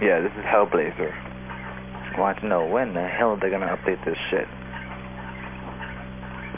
Yeah, this is Hellblazer. I want to know when the hell they're going to update this shit.